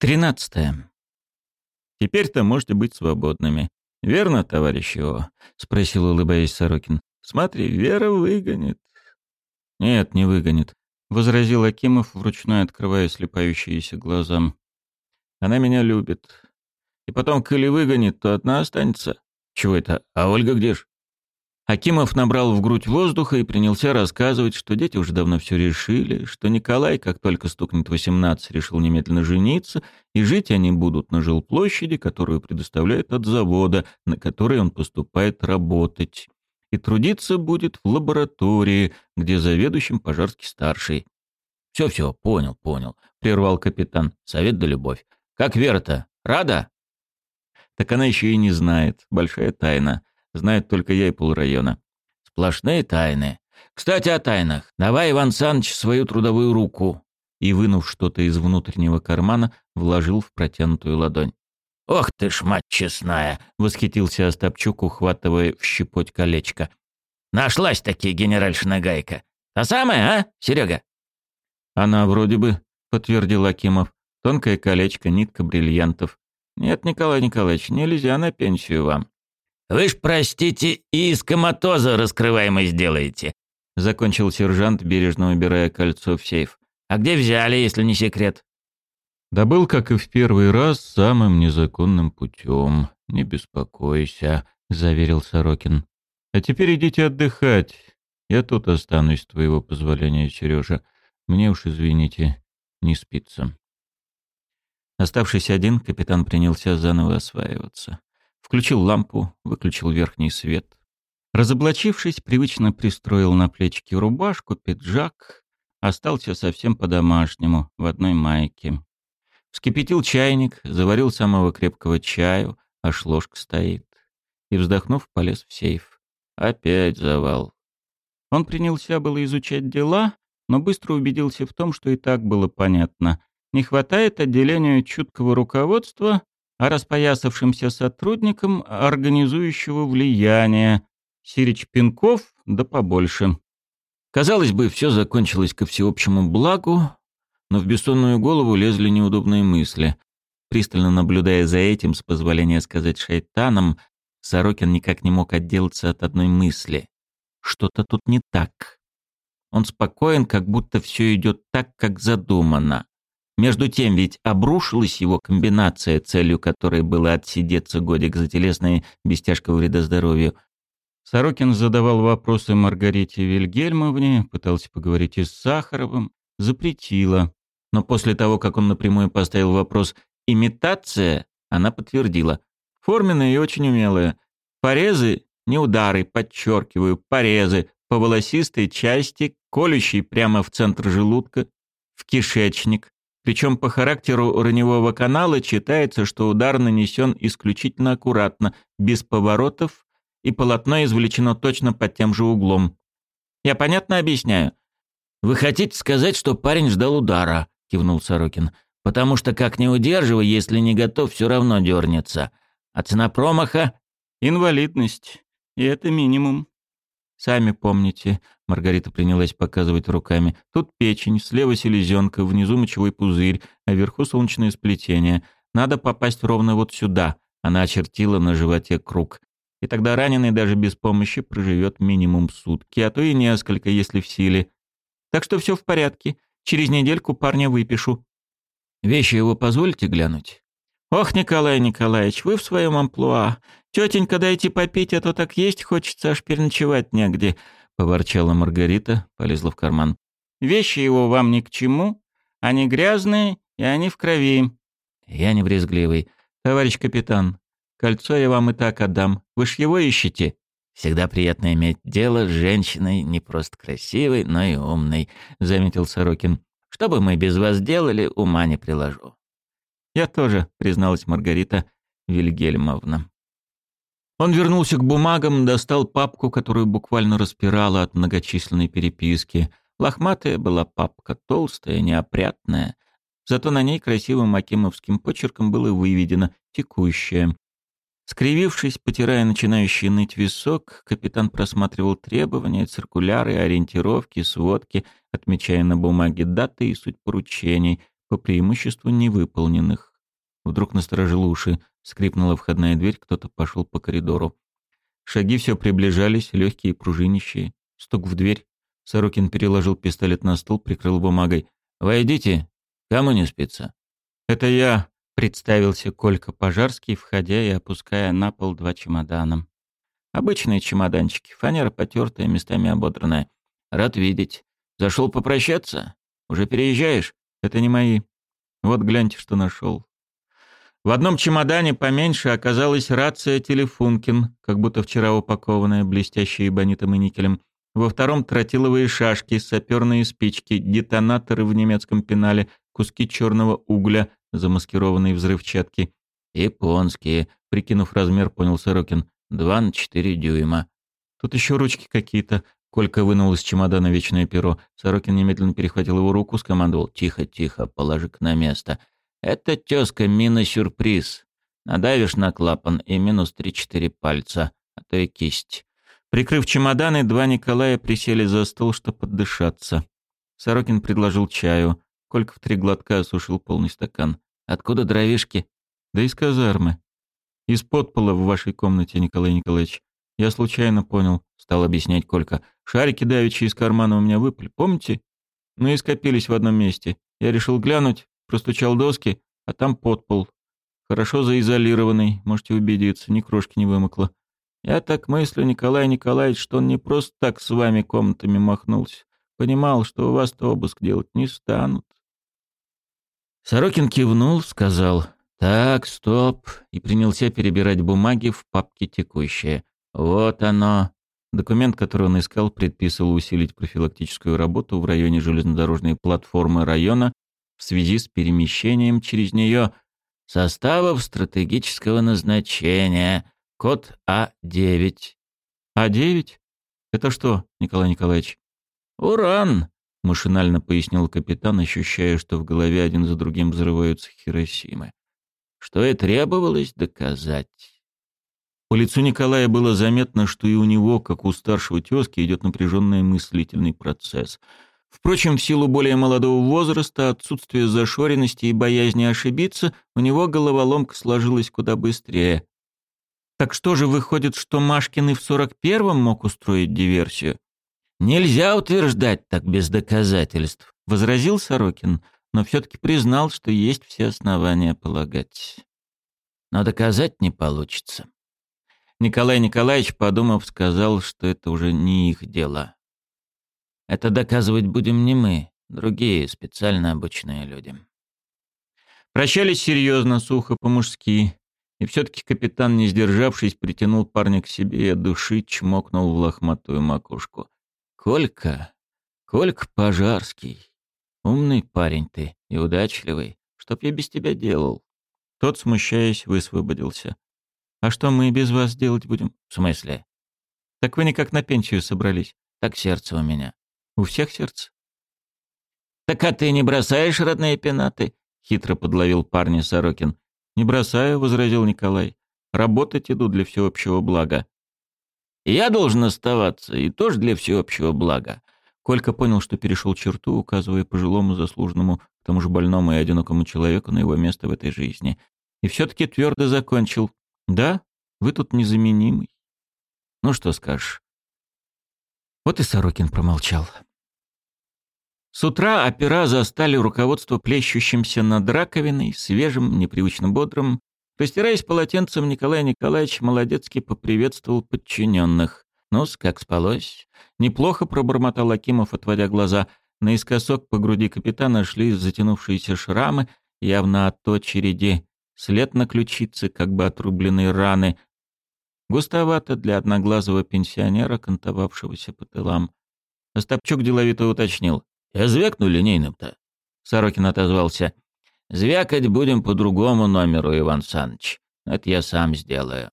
Тринадцатое. Теперь-то можете быть свободными. Верно, товарищ его? спросил, улыбаясь Сорокин. Смотри, Вера выгонит. Нет, не выгонит, возразил Акимов, вручную открывая слепающиеся глаза. Она меня любит. И потом, коли выгонит, то одна останется. Чего это? А Ольга где ж? Акимов набрал в грудь воздуха и принялся рассказывать, что дети уже давно все решили, что Николай, как только стукнет 18, решил немедленно жениться, и жить они будут на жилплощади, которую предоставляют от завода, на который он поступает работать. И трудиться будет в лаборатории, где заведующим пожарский старший. «Все-все, понял, понял», — прервал капитан. «Совет да любовь. Как Вера-то? Рада?» «Так она еще и не знает. Большая тайна. Знают только я и полрайона. Сплошные тайны. Кстати, о тайнах. Давай, Иван Саныч, свою трудовую руку. И, вынув что-то из внутреннего кармана, вложил в протянутую ладонь. «Ох ты ж, мать честная!» — восхитился Остапчук, ухватывая в щепоть колечко. «Нашлась-таки генеральшина Гайка. Та самая, а, Серега?» «Она вроде бы», — подтвердил Акимов. «Тонкое колечко, нитка бриллиантов. Нет, Николай Николаевич, нельзя на пенсию вам. «Вы ж, простите, и из коматоза раскрываемый сделаете», — закончил сержант, бережно убирая кольцо в сейф. «А где взяли, если не секрет?» «Добыл, как и в первый раз, самым незаконным путем. Не беспокойся», — заверил Сорокин. «А теперь идите отдыхать. Я тут останусь, с твоего позволения, Сережа. Мне уж, извините, не спится». Оставшись один, капитан принялся заново осваиваться. Включил лампу, выключил верхний свет. Разоблачившись, привычно пристроил на плечики рубашку, пиджак, остался совсем по-домашнему, в одной майке. Вскипятил чайник, заварил самого крепкого чаю, аж ложка стоит. И, вздохнув, полез в сейф. Опять завал. Он принялся было изучать дела, но быстро убедился в том, что и так было понятно. Не хватает отделению чуткого руководства а распоясавшимся сотрудникам организующего влияния. Сирич Пинков да побольше. Казалось бы, все закончилось ко всеобщему благу, но в бессонную голову лезли неудобные мысли. Пристально наблюдая за этим, с позволения сказать шайтаном, Сорокин никак не мог отделаться от одной мысли. Что-то тут не так. Он спокоен, как будто все идет так, как задумано. Между тем ведь обрушилась его комбинация, целью которой было отсидеться годик за телесные без тяжкого вреда здоровью. Сорокин задавал вопросы Маргарите Вильгельмовне, пытался поговорить и с Сахаровым, запретила. Но после того, как он напрямую поставил вопрос «имитация», она подтвердила. Форменная и очень умелая. Порезы, не удары, подчеркиваю, порезы по волосистой части, колющей прямо в центр желудка, в кишечник, причем по характеру раневого канала читается, что удар нанесен исключительно аккуратно, без поворотов, и полотно извлечено точно под тем же углом. Я понятно объясняю? «Вы хотите сказать, что парень ждал удара?» — кивнул Сорокин. «Потому что, как не удерживай, если не готов, все равно дернется. А цена промаха — инвалидность. И это минимум. Сами помните, Маргарита принялась показывать руками. Тут печень, слева селезенка, внизу мочевой пузырь, а вверху солнечное сплетение. Надо попасть ровно вот сюда. Она очертила на животе круг. И тогда раненый даже без помощи проживет минимум сутки, а то и несколько, если в силе. Так что все в порядке. Через недельку парня выпишу. Вещи его позвольте глянуть? Ох, Николай Николаевич, вы в своем амплуа. «Тетенька, дайте попить, а то так есть хочется, аж переночевать негде», — поворчала Маргарита, полезла в карман. «Вещи его вам ни к чему, они грязные, и они в крови». «Я не брезгливый. Товарищ капитан, кольцо я вам и так отдам. Вы ж его ищете?» «Всегда приятно иметь дело с женщиной не просто красивой, но и умной», — заметил Сорокин. «Что бы мы без вас делали, ума не приложу». «Я тоже», — призналась Маргарита Вильгельмовна. Он вернулся к бумагам, достал папку, которую буквально распирала от многочисленной переписки. Лохматая была папка, толстая, неопрятная. Зато на ней красивым акимовским почерком было выведено «текущее». Скривившись, потирая начинающий ныть висок, капитан просматривал требования, циркуляры, ориентировки, сводки, отмечая на бумаге даты и суть поручений, по преимуществу невыполненных. Вдруг насторожил уши. Скрипнула входная дверь, кто-то пошел по коридору. Шаги все приближались, легкие, пружинищие. Стук в дверь. Сорокин переложил пистолет на стол, прикрыл бумагой. «Войдите. Кому не спится?» «Это я», — представился Колька Пожарский, входя и опуская на пол два чемодана. Обычные чемоданчики, фанера потертая, местами ободранная. «Рад видеть. Зашел попрощаться? Уже переезжаешь? Это не мои. Вот гляньте, что нашел». В одном чемодане поменьше оказалась рация «Телефункин», как будто вчера упакованная, блестящая эбонитом и никелем. Во втором — тротиловые шашки, саперные спички, детонаторы в немецком пенале, куски черного угля, замаскированные взрывчатки. «Японские», — прикинув размер, понял Сорокин. «Два на четыре дюйма». «Тут еще ручки какие-то». Колька вынул из чемодана вечное перо. Сорокин немедленно перехватил его руку, скомандовал. «Тихо, тихо, положи-ка на место». «Это тезка мина-сюрприз. Надавишь на клапан и минус три-четыре пальца, а то и кисть». Прикрыв чемоданы, два Николая присели за стол, чтобы поддышаться. Сорокин предложил чаю. Колька в три глотка осушил полный стакан. «Откуда дровишки?» «Да из казармы. Из подпола в вашей комнате, Николай Николаевич. Я случайно понял», — стал объяснять Колька. «Шарики давичи из кармана у меня выпали, помните? Ну и скопились в одном месте. Я решил глянуть, простучал доски, а там подпол. Хорошо заизолированный, можете убедиться, ни крошки не вымокло. Я так мыслю, Николай Николаевич, что он не просто так с вами комнатами махнулся. Понимал, что у вас-то обыск делать не станут. Сорокин кивнул, сказал «Так, стоп», и принялся перебирать бумаги в папке текущие. Вот оно. Документ, который он искал, предписывал усилить профилактическую работу в районе железнодорожной платформы района в связи с перемещением через нее составов стратегического назначения, Код А9. А9? Это что, Николай Николаевич? Уран, машинально пояснил капитан, ощущая, что в голове один за другим взрываются Хиросимы. Что и требовалось доказать. По лицу Николая было заметно, что и у него, как у старшего тезки, идет напряженный мыслительный процесс. Впрочем, в силу более молодого возраста, отсутствия зашоренности и боязни ошибиться, у него головоломка сложилась куда быстрее. Так что же выходит, что Машкин и в сорок первом мог устроить диверсию? Нельзя утверждать так без доказательств, возразил Сорокин, но все-таки признал, что есть все основания полагать. Но доказать не получится. Николай Николаевич, подумав, сказал, что это уже не их дело. Это доказывать будем не мы, другие специально обученные люди. Прощались серьезно, сухо, по-мужски. И все-таки капитан, не сдержавшись, притянул парня к себе и от души чмокнул в лохматую макушку. «Колька, Колька Пожарский, умный парень ты и удачливый. Чтоб я без тебя делал?» Тот, смущаясь, высвободился. «А что мы без вас делать будем?» «В смысле?» «Так вы никак на пенсию собрались. Так сердце у меня». «У всех сердце?» «Так а ты не бросаешь родные пенаты?» — хитро подловил парня Сорокин. «Не бросаю», — возразил Николай. «Работать иду для всеобщего блага». «Я должен оставаться, и тоже для всеобщего блага». Колька понял, что перешел черту, указывая пожилому заслуженному, к тому же больному и одинокому человеку на его место в этой жизни. И все-таки твердо закончил. «Да, вы тут незаменимый». «Ну что скажешь?» Вот и Сорокин промолчал. С утра опера застали руководство плещущимся над раковиной, свежим, непривычно бодрым. Растираясь полотенцем, Николай Николаевич молодецки поприветствовал подчиненных. «Ну-с, как спалось?» Неплохо пробормотал Акимов, отводя глаза. Наискосок по груди капитана шли затянувшиеся шрамы, явно от очереди. След на ключице, как бы отрубленные раны. Густовато для одноглазого пенсионера, кантовавшегося по тылам. Остапчук деловито уточнил. Я звякну линейным-то. Сорокин отозвался. Звякать будем по другому номеру, Иван Саныч. Это я сам сделаю.